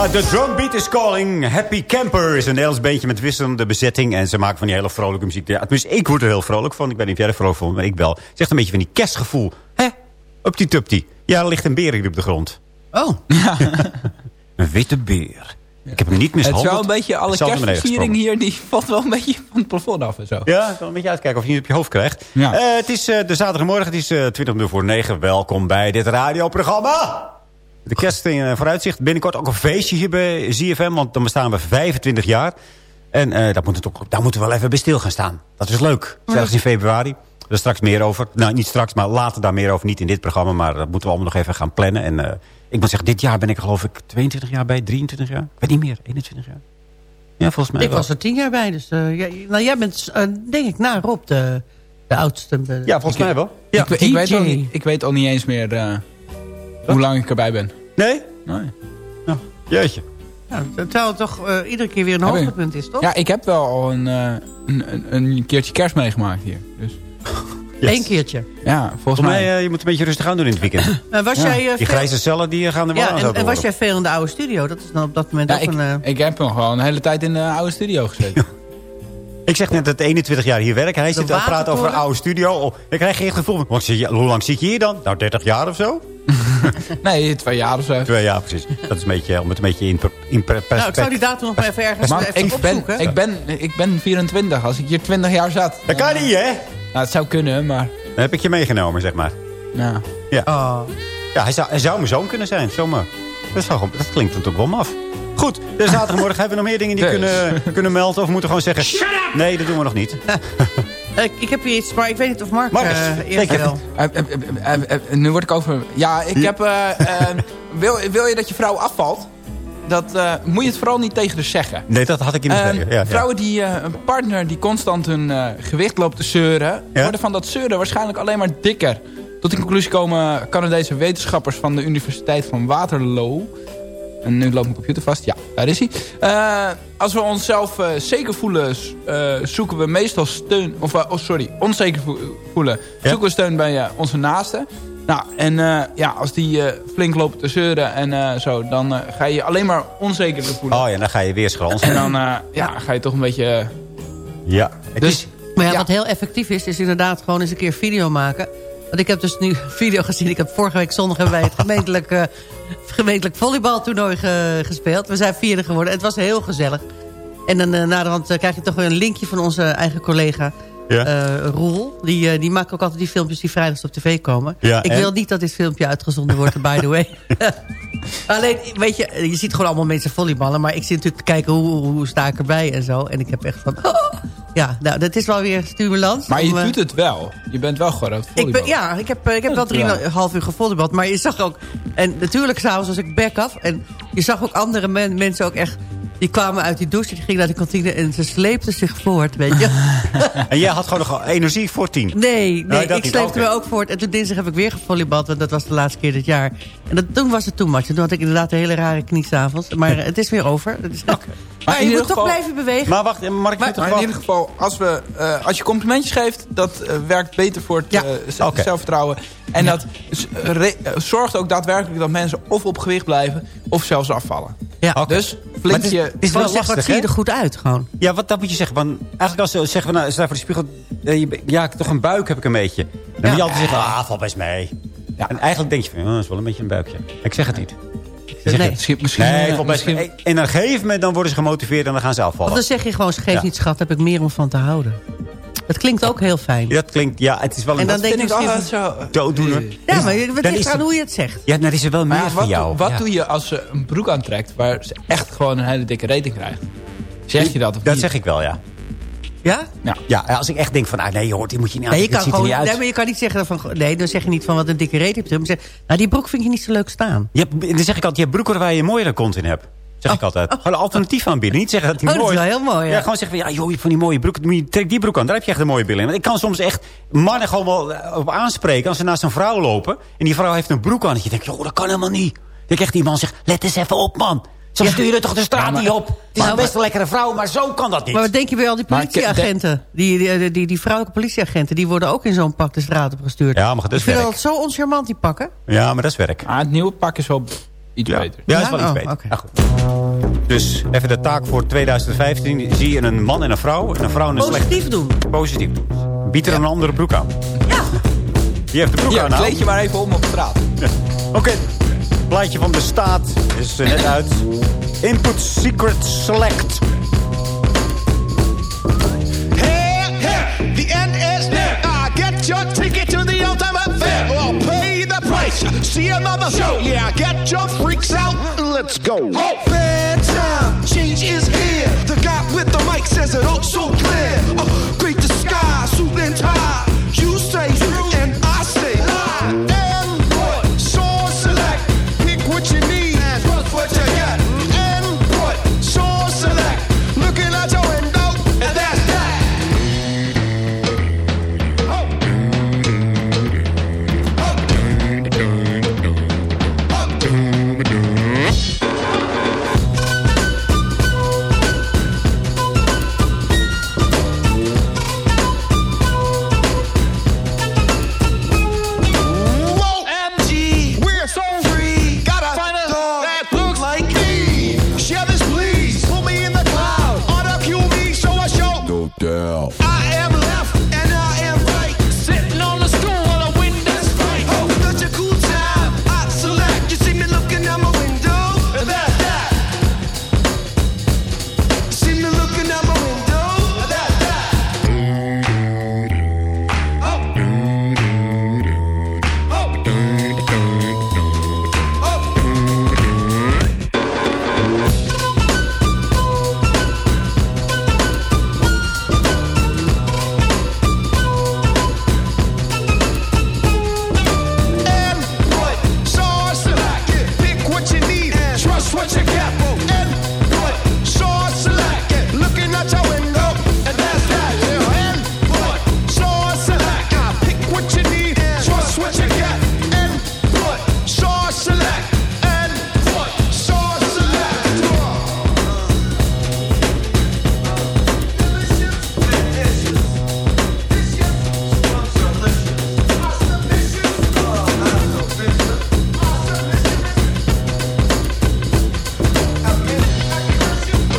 Ah, The Drum Beat is Calling. Happy Camper is een Nederlands beentje met wisselende bezetting. En ze maken van die hele vrolijke muziek. Ja, tenminste, ik word er heel vrolijk van. Ik weet niet of jij er vrolijk van maar ik wel. Het is echt een beetje van die kerstgevoel. Hè? Uptie tuptie. Ja, er ligt een beer hier op de grond. Oh. Een witte beer. Ik heb hem niet Het mishandeld. is wel een beetje, alle Het kerstversiering hier, die valt wel een beetje van het plafond af en zo. Ja, ik kan een beetje uitkijken of je niet op je hoofd krijgt. Ja. Eh, het is eh, de zaterdagmorgen, het is eh 20 minuten voor 9. Welkom bij dit radioprogramma. De kerst in eh, vooruitzicht. Binnenkort ook een feestje hier bij ZFM, want dan bestaan we 25 jaar. En eh, daar, moet het ook, daar moeten we wel even bij stil gaan staan. Dat is leuk. Zelfs in februari. er straks meer over. Nou, niet straks, maar later daar meer over. Niet in dit programma, maar dat moeten we allemaal nog even gaan plannen. En eh, ik moet zeggen, dit jaar ben ik geloof ik 22 jaar bij, 23 jaar. Ik weet niet meer, 21 jaar. Ja, volgens mij Ik wel. was er tien jaar bij, dus eh, jij, nou, jij bent eh, denk ik na Rob de, de oudste. Ja, volgens mij wel. Ik, ik, weet al niet, ik weet al niet eens meer eh, hoe lang ik erbij ben. Nee? Nee. Jeetje. Ja, terwijl het toch eh, iedere keer weer een hoogtepunt is, toch? Ja, ik heb wel al een, eh, een, een, keertje kerst meegemaakt hier. Dus, Eén keertje. ja, volgens Volgens mij, mij. eh, je moet een beetje rustig aan doen in het weekend. Was Ja, jij, Die grijze cellen die gaan er wel ja, aan en, en was jij veel in de oude studio? Dat is dan op dat moment Ja, ook ik, een... eh, ik heb nog wel een hele tijd in de oude studio gezeten. Ik zeg net dat 21 jaar hier werk. Hij zit al praten over een oude studio. Oh, ik krijg geen gevoel. Hoe lang zit je hier dan? Nou, 30 jaar of zo? nee, twee jaar of zo. Twee jaar, precies. Dat is een beetje, om het een beetje in, in per- nou, ik zou die perspectief... datum nog maar even ergens Maar even ik ben, opzoeken. ik, ben, ik ben 24. Als ik hier 20 jaar zat... Dat kan niet, hè? Nou, het zou kunnen, maar... Dan heb ik je meegenomen, zeg maar. Ja. Ja, Oh. ja hij, zou, hij zou mijn zoon kunnen zijn, zomaar. Dat, zou, dat klinkt natuurlijk wel maf. Goed, de zaterdagmorgen hebben we nog meer dingen die Dus. kunnen, kunnen melden. Of we moeten gewoon zeggen... Nee, dat doen we nog niet. Ik, ik heb hier iets, maar ik weet niet of Mark, Marcus, eh, eerst wel. Eh, eh, nu word ik over... Ja, ik heb... eh, eh, wil, wil je dat je vrouw afvalt? Dat eh, moet je het vooral niet tegen haar zeggen. Nee, dat had ik in de Eh, ja, ja. Vrouwen die eh, een partner die constant hun eh, gewicht loopt te zeuren... Ja? worden van dat zeuren waarschijnlijk alleen maar dikker. Tot die conclusie komen Canadese wetenschappers van de Universiteit van Waterloo... En nu loopt mijn computer vast. Ja, daar is hij. Eh, als we onszelf eh, zeker voelen, eh, zoeken we meestal steun... Of, oh, sorry, onzeker vo- voelen, Ja? zoeken we steun bij onze naasten. Nou, en eh, ja, als die eh, flink lopen te zeuren en eh, zo... dan ga je je alleen maar onzekerder voelen. Oh ja, dan ga je weer schransen. En dan eh, ja, ga je toch een beetje... Ja, het Dus- is... Maar ja, Ja. wat heel effectief is, is inderdaad gewoon eens een keer video maken. Want ik heb dus nu een video gezien. Ik heb vorige week zondag hebben wij het gemeentelijk, eh, gemeentelijk volleybaltoernooi ge- gespeeld. We zijn vierde geworden. Het was heel gezellig. En dan uh, naderhand eh, krijg je toch weer een linkje van onze eigen collega Ja. eh, Roel. Die, eh, die maakt ook altijd die filmpjes die vrijdags op tv komen. Ja, ik en? wil niet dat dit filmpje uitgezonden wordt, by the way. Alleen, weet je, je ziet gewoon allemaal mensen volleyballen. Maar ik zit natuurlijk te kijken hoe, hoe sta ik erbij en zo. En ik heb echt van... ja, nou, dat is wel weer stimulans. maar je om, eh, doet het wel. Je bent wel gewoon aan het ik volleyballen. ben, ja, ik heb, ik heb wel drieënhalf uur gevolleybald. Maar je zag ook... En natuurlijk s'avonds was ik back af. En je zag ook andere men- mensen ook echt... Die kwamen uit die douche, die gingen naar de kantine... en ze sleepten zich voort, weet je. En jij had gewoon nog energie voor tien. Nee, nee Nee, dat ik sleepte me ook voort. En toen dinsdag heb ik weer gevolleybald. Want dat was de laatste keer dit jaar. En dat, toen was het too much. En toen had ik inderdaad een hele rare knie s'avonds. Maar het is weer over. Is, Maar, je moet toch blijven bewegen. Maar wacht, Mark, Maar, maar in ieder geval, als, we, eh, als je complimentjes geeft... dat eh, werkt beter voor het Ja. eh, zelfvertrouwen. En dat zorgt ook daadwerkelijk dat mensen of op gewicht blijven... of zelfs afvallen. Ja. Dus flink je... het is wel lastig, wat zie je er goed uit, gewoon. Ja, wat, dat moet je zeggen. Want eigenlijk als ze zeggen, van, nou, sta voor de spiegel... eh, ja, toch een buik heb ik een beetje. Dan moet je altijd zeggen, ah, valt best mee. Ja. En eigenlijk denk je van, oh, dat is wel een beetje een buikje. Ik zeg het niet. Zeg Nee. Misschien, misschien, Nee, eh, misschien-. En een gegeven moment dan worden ze gemotiveerd en dan gaan ze Want afvallen. dan zeg je gewoon, geef Ja. niet schat, heb ik meer om van te houden. Het klinkt ook heel fijn. Ja, dat klinkt, ja, het is wel een En dan dat denk vind je altijd zo... dooddoener. Ja, maar het ligt is aan het- hoe je het zegt. Ja, dan is er wel meer Maar ja, van wat, jou. wat Ja. doe je als ze een broek aantrekt... waar ze echt gewoon een hele dikke rating krijgt? Zeg je dat of Dat zeg ik wel, ja. Ja? Ja, als ik echt denk van, ah, nee hoor, die moet je niet aan. Nee, je kan er gewoon, niet uit. nee, maar je kan niet zeggen van... Nee, dan zeg je niet van wat een dikke reet hebt. Maar zeg, nou, die broek vind je niet zo leuk staan. Je hebt, dan zeg ik altijd, je hebt broeken waar je een mooiere kont in hebt. Zeg ik altijd. Gewoon een alternatief aanbieden. Niet zeggen dat die Oh, dat mooi is wel heel mooi, ja. Ja, gewoon zeggen van, ja, joh, je van die mooie broek. je- Trek die broek aan. Daar heb je echt een mooie billen in. Want ik kan soms echt mannen gewoon wel eh, op aanspreken. Als ze naast een vrouw lopen. En die vrouw heeft een broek aan. Dat je denkt, joh, dat kan helemaal niet. Dat ik echt die man zegt, let eens even op, man. Zo stuur je er toch de straat Ja, maar- niet op. Het is Maar- een best een lekkere vrouw, maar zo kan dat niet. Maar wat denk je bij al die ik- politieagenten? Die, die, die, die, die vrouwelijke politieagenten, die worden ook in zo'n pak de straat op gestuurd. Ja, maar dat Ik is vind werk. dat zo oncharmant, die pakken. Ja, maar dat is werk. Ah, het nieuwe pak is wel iets Ja, beter. ja dat is wel Ja? iets Oh, beter. Nou, goed. Dus even de taak voor 2015. Zie je een man en een vrouw. En een vrouw en een slecht Positief doen. positief. Bied er een andere broek aan. Ja. Die heeft de broek Ja, aan. nou. kleed je maar even om op straat. Oké. Plaatje van de staat is er net uit. Input Secret Select. See another show. Yeah, get your freaks out. Let's go. Fair time, change is here. The guy with the mic says it all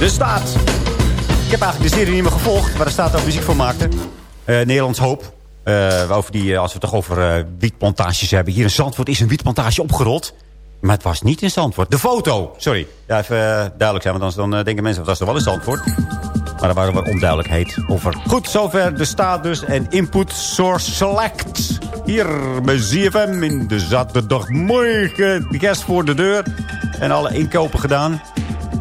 De staat. Ik heb eigenlijk de serie niet meer gevolgd, waar de staat ook muziek voor maakte. Eh, Nederlands Hoop. Eh, over die, eh, als we het toch over wietplantages hebben. Hier in Zandvoort is een wietplantage opgerold. Maar het was niet in Zandvoort. De foto, sorry. Ja, even duidelijk zijn, want anders dan denken mensen... dat was toch wel in Zandvoort. Maar er waren wat onduidelijkheid over. Goed, zover de staat dus. En input source select. Hier bij ZFM in de zaterdagmorgen. De kerst voor de deur. En alle inkopen gedaan.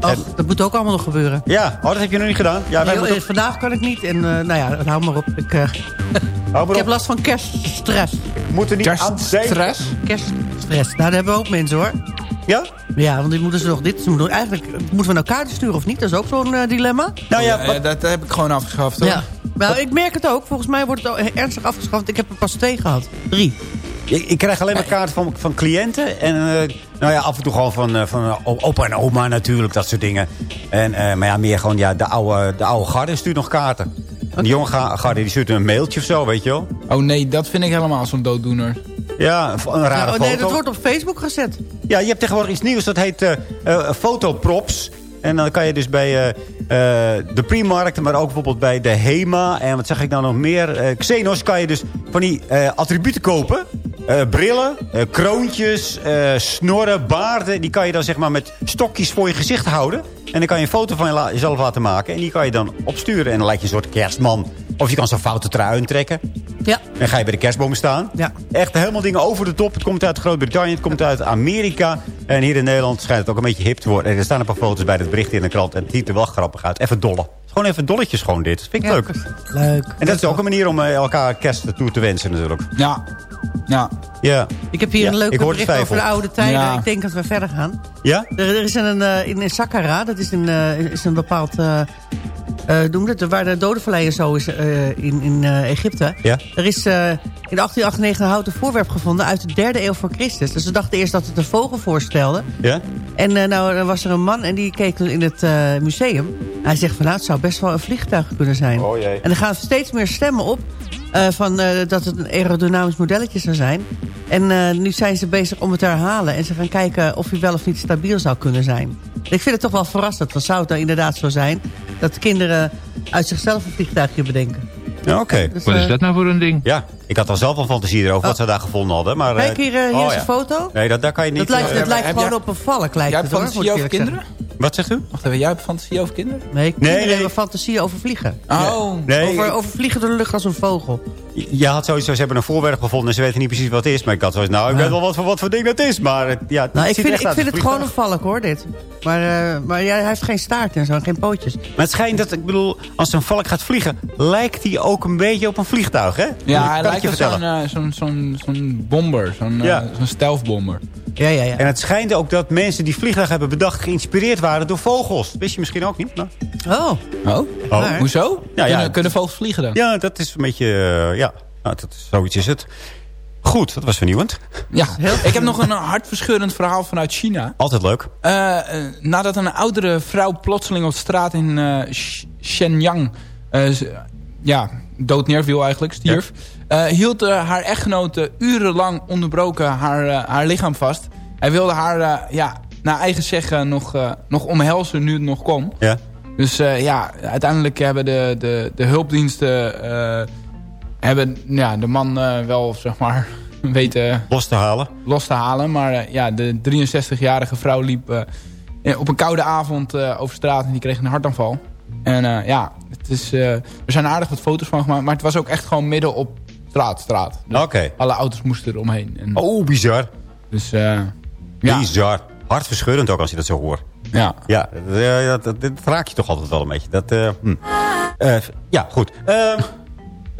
Och, dat moet ook allemaal nog gebeuren. Ja, oh, dat heb je nog niet gedaan. Ja, wij Nee, moeten eh, Vandaag kan ik niet. En eh, nou ja, hou maar op. Ik, eh, ik heb last van kerststress. Moeten niet aan Kerststress? Kerststress. Nou, dat hebben we ook mensen hoor. Ja? Ja, want die moeten ze nog dit. Ze moeten, eigenlijk moeten we nou kaarten sturen of niet? Dat is ook zo'n dilemma. Nou ja, Ja, dat heb ik gewoon afgeschaft. Hoor. Ja. Nou, ik merk het ook. Volgens mij wordt het ernstig afgeschaft. Ik heb er pas twee gehad. Drie. Ik, ik krijg alleen maar kaarten van, van cliënten. En eh, nou ja, af en toe gewoon van, eh, van eh, opa en oma natuurlijk, dat soort dingen. En, eh, maar ja, meer gewoon ja, de, oude, de oude garde stuurt nog kaarten. En die jonge ga- garde die stuurt een mailtje of zo, weet je wel. Oh nee, dat vind ik helemaal zo'n dooddoener. Ja, een, rare Ja, oh, foto. nee, dat wordt op Facebook gezet. Ja, je hebt tegenwoordig iets nieuws, dat heet eh eh, fotoprops. En dan kan je dus bij eh, eh, de Primarkt, maar ook bijvoorbeeld bij de HEMA... en wat zeg ik nou nog meer? eh, Xenos kan je dus van die attributen kopen. Brillen, kroontjes, snorren, baarden. Die kan je dan zeg maar met stokjes voor je gezicht houden. En dan kan je een foto van jezelf laten maken. En die kan je dan opsturen. En dan lijkt je een soort kerstman. Of je kan zo'n foute trui trekken. Ja. En ga je bij de kerstbomen staan. Ja. Echt helemaal dingen over de top. Het komt uit Groot-Brittannië, het komt uit Amerika. En hier in Nederland schijnt het ook een beetje hip te worden. En er staan een paar foto's bij dat bericht in de krant. En het ziet er wel grappig uit. Even dollen. Gewoon even dolletjes gewoon dit. Vind ik Ja, leuk. Leuk. En dat is ook een manier om eh, elkaar kerst toe te wensen natuurlijk. Ja. Ja. Ja. Ik heb hier Ja, een leuk ik hoor de bericht over de oude tijden. Ja. Ik denk dat we verder gaan. Ja? Er, er is een, eh, in, in Saqqara, dat is een, eh, is een bepaald... noem het, waar de dodenvallei en zo is eh, in, in eh, Egypte. Ja. Er is eh, in 1898 een houten voorwerp gevonden uit de derde eeuw voor Christus. Dus ze dachten eerst dat het een vogel voorstelde. Ja? En eh, nou er was er een man en die keek toen in het eh, museum. Hij zegt van nou, het zou best wel een vliegtuig kunnen zijn. Oh jee. En er gaan steeds meer stemmen op eh, van, eh, dat het een aerodynamisch modelletje zou zijn. En eh, nu zijn ze bezig om het te herhalen. En ze gaan kijken of hij wel of niet stabiel zou kunnen zijn. Ik vind het toch wel verrassend. Want zou het nou inderdaad zo zijn dat kinderen uit zichzelf een vliegtuigje bedenken. Ja, Oké. Dus, Wat is dat nou voor een ding? Ja, ik had al zelf al fantasie erover wat Oh. ze daar gevonden hadden. Maar, Kijk eh, hier, hier oh, is ja. een foto. Nee, dat, daar kan je niet... Dat lijkt, het lijkt gewoon jij- op een valk. Lijkt Jij het, hebt hoor, fantasie moet ik over kinderen? Wat zegt u? Wacht even, jij hebt fantasie over kinderen? Nee, Nee, kinderen nee. hebben fantasie over vliegen. Oh. Nee, Over, over vliegen door de lucht als een vogel. Je had sowieso, ze hebben een voorwerp gevonden en ze weten niet precies wat het is. Maar ik had zoiets, nou, ik weet wel wat voor, wat voor ding dat is. Maar het- ja, het Nou, ik vind, ik vind het gewoon een valk hoor, dit. Maar, eh, maar ja, hij heeft geen staart en zo, en geen pootjes. Maar het schijnt dat, ik bedoel, als een valk gaat vliegen... lijkt hij ook een beetje op een vliegtuig, hè? Ja, hij lijkt zo'n vertellen. eh, zo'n zo'n zo'n bomber. Zo'n Ja. eh, zo'n stealthbomber. Ja, ja, ja. En het schijnt ook dat mensen die vliegtuig hebben bedacht... geïnspireerd waren door vogels. Wist je misschien ook niet? Oh, Oh? Oh. Hoezo? Ja, ja. Kunnen, kunnen vogels vliegen dan? ja, dat is een beetje... eh, ja, nou, dat, zoiets is het. Goed, dat was vernieuwend. Ja. Ik heb nog een hartverscheurend verhaal vanuit China. Altijd leuk. Eh, nadat een oudere vrouw plotseling op straat in Sh- Shenyang... ja, dood neerviel eigenlijk, stierf... eh, hield haar echtgenote urenlang onderbroken haar, haar lichaam vast. Hij wilde haar, ja, naar eigen zeggen, nog, nog omhelzen nu het nog kon. Ja. Dus ja, uiteindelijk hebben de, de, de hulpdiensten... eh, hebben ja, de man eh, wel, zeg maar, weten Los te halen. los te halen. Maar eh, ja, de 63-jarige vrouw liep eh, eh, op een koude avond eh, over straat en die kreeg een hartaanval. En eh, ja, het is, eh, er zijn aardig wat foto's van gemaakt, maar het was ook echt gewoon midden op straat, straat. Dus Oké. Alle auto's moesten er omheen. En, Oh, bizar. Dus eh, ja, Bizar. Hartverscheurend ook als je dat zo hoort. ja. Ja, dat, eh, dat, raak je toch altijd wel een beetje. Dat, eh, hm. Eh, ja, goed.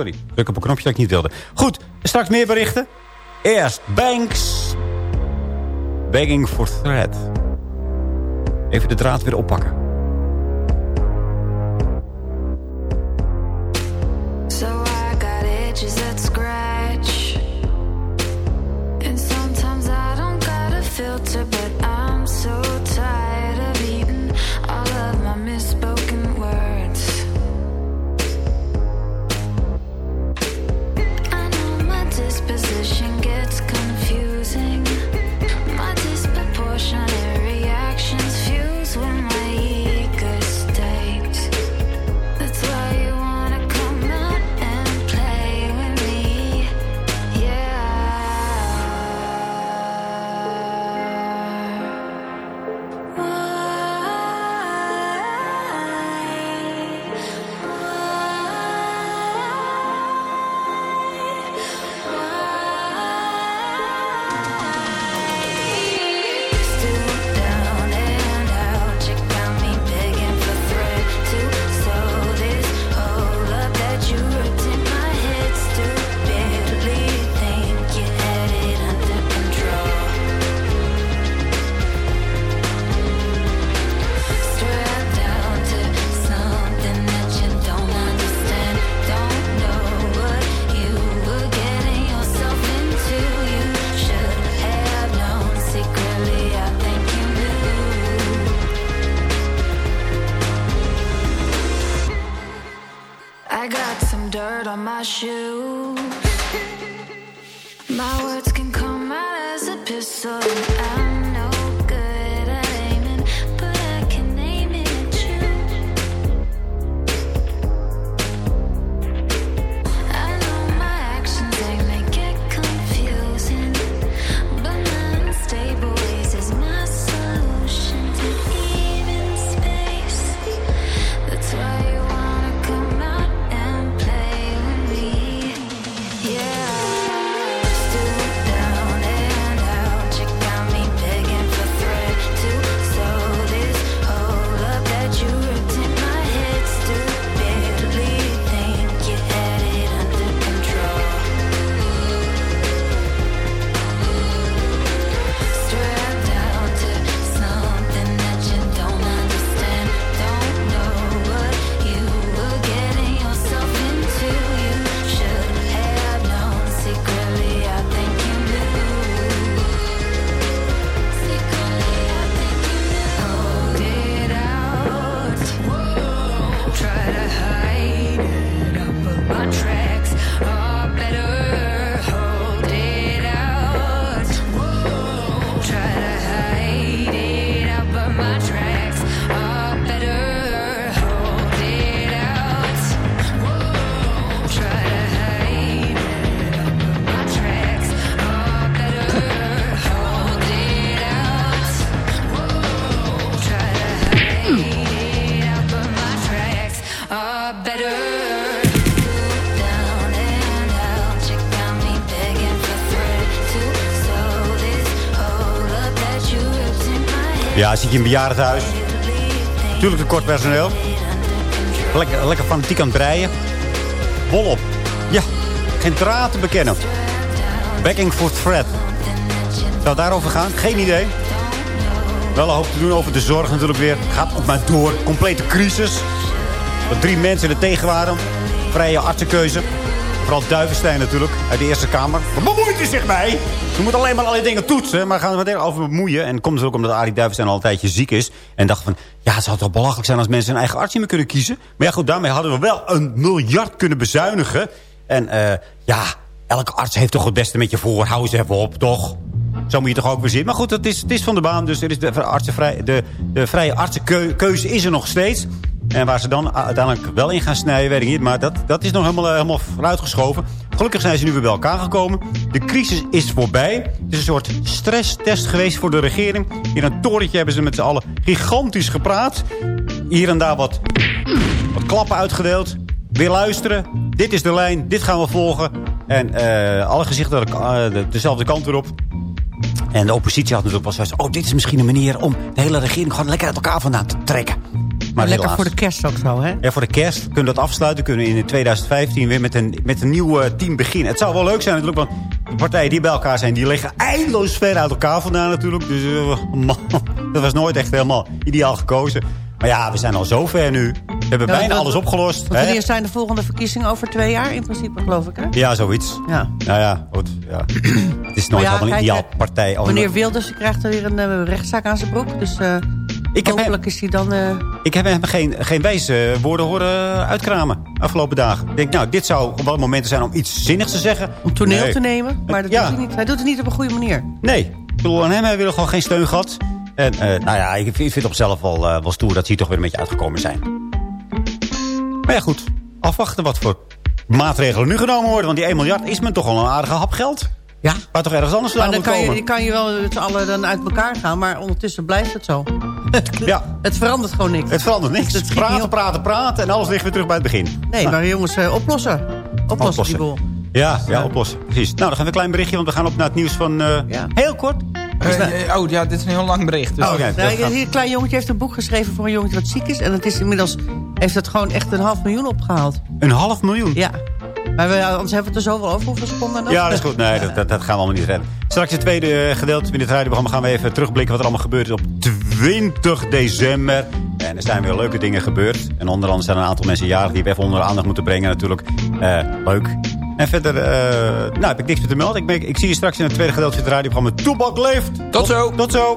Sorry, druk op een knopje dat ik niet wilde. Goed, straks meer berichten. Eerst Banks. Begging for thread. Even de draad weer oppakken. Ja, zit je in bejaardenhuis. Tuurlijk tekort personeel. Lekker, lekker fanatiek aan het breien. Volop. Ja, geen draad te bekennen. Backing for thread. Zou het daarover gaan? Geen idee. Wel een hoop te doen over de zorg natuurlijk weer. Gaat ook maar door. Complete crisis. Dat drie mensen er tegen waren. Vrije artsenkeuze. Vooral Duivenstein natuurlijk, uit de Eerste Kamer. Bemoeit hij zich mee? Ze moet alleen maar alle dingen toetsen, maar gaan er over bemoeien. En komt dus ook omdat Arie Duivenstein al een tijdje ziek is. En dacht van, ja, het zou toch belachelijk zijn als mensen hun eigen arts niet meer kunnen kiezen. Maar ja, goed, daarmee hadden we wel een miljard kunnen bezuinigen. En eh, ja, elke arts heeft toch het beste met je voor. Hou eens even op, toch? Zo moet je toch ook weer zien. Maar goed, het is, het is van de baan. Dus er is de, artsenvrij, de, de vrije artsenkeuze is er nog steeds. En waar ze dan uiteindelijk wel in gaan snijden, weet ik niet. Maar dat, dat is nog helemaal, eh, helemaal vooruitgeschoven. Gelukkig zijn ze nu weer bij elkaar gekomen. De crisis is voorbij. Het is een soort stresstest geweest voor de regering. In een torentje hebben ze met z'n allen gigantisch gepraat. Hier en daar wat, wat klappen uitgedeeld. Weer luisteren. Dit is de lijn. Dit gaan we volgen. En eh, alle gezichten uh, de, dezelfde kant weer op. En de oppositie had natuurlijk wel zoiets. Oh, dit is misschien een manier om de hele regering gewoon lekker uit elkaar vandaan te trekken. Maar lekker helaas. voor de kerst ook zo, hè? Ja, voor de kerst kunnen we dat afsluiten. Kunnen we in 2015 weer met een, met een nieuw uh, team beginnen. Het zou wel leuk zijn natuurlijk, want de partijen die bij elkaar zijn... die liggen eindeloos ver uit elkaar vandaan natuurlijk. Dus uh, man, dat was nooit echt helemaal ideaal gekozen. Maar ja, we zijn al zo ver nu. We hebben ja, bijna dat, alles opgelost. Wanneer zijn de volgende verkiezingen over twee jaar in principe, geloof ik, hè? Ja, zoiets. Ja. Nou ja, goed. Ja. Het is nooit ja, helemaal een ideaal partij. Meneer Wilders krijgt er weer een uh, rechtszaak aan zijn broek. Dus uh, ik hopelijk hem, is hij dan... Uh... Ik heb hem geen, geen wijze woorden horen uitkramen afgelopen dagen. Ik denk, nou, dit zou op wel momenten zijn om iets zinnigs te zeggen. Om toneel nee. te nemen, maar dat ja. doet hij niet. Hij doet het niet op een goede manier. Nee. Ik bedoel, aan hem hebben we gewoon geen steun gehad. En nou ja, ik vind het op zelf wel, wel stoer dat ze hier toch weer een beetje uitgekomen zijn. Maar ja, goed. Afwachten wat voor maatregelen nu genomen worden. Want die 1 miljard is men toch al een aardige hap geld. Ja. Maar toch ergens anders maar dan kan komen. je, kan je wel met z'n allen dan uit elkaar gaan. Maar ondertussen blijft het zo. ja. Het verandert gewoon niks. Het verandert niks. Het praten, praten, praten. En alles ligt weer terug bij het begin. Nee, nou. maar jongens, uh, oplossen. Oplossen, oplossen. die boel. Ja, ja, oplossen. Precies. Nou, dan gaan we een klein berichtje. Want we gaan op naar het nieuws van... Uh, ja. Heel kort. Uh, oh ja, dit is een heel lang bericht. Dus oh, okay, nou, hier, een klein jongetje heeft een boek geschreven voor een jongetje wat ziek is. En het is inmiddels, heeft het gewoon echt een half miljoen opgehaald. Een half miljoen? Ja. Maar we, anders hebben we het er zoveel over. Hoeveel seconden? Ja, dat is goed. Nee, dat, dat, dat, gaan we allemaal niet redden. Straks het tweede gedeelte in dit radioprogramma gaan we even terugblikken... wat er allemaal gebeurd is op 20 december. En er zijn weer leuke dingen gebeurd. En onder andere zijn er een aantal mensen jarig... die we even onder de aandacht moeten brengen natuurlijk. Uh, leuk. En verder uh, nou, heb ik niks meer te melden. Ik, ben, ik zie je straks in het tweede gedeelte van het radioprogramma Toebak Leeft. Tot, tot zo. Tot zo.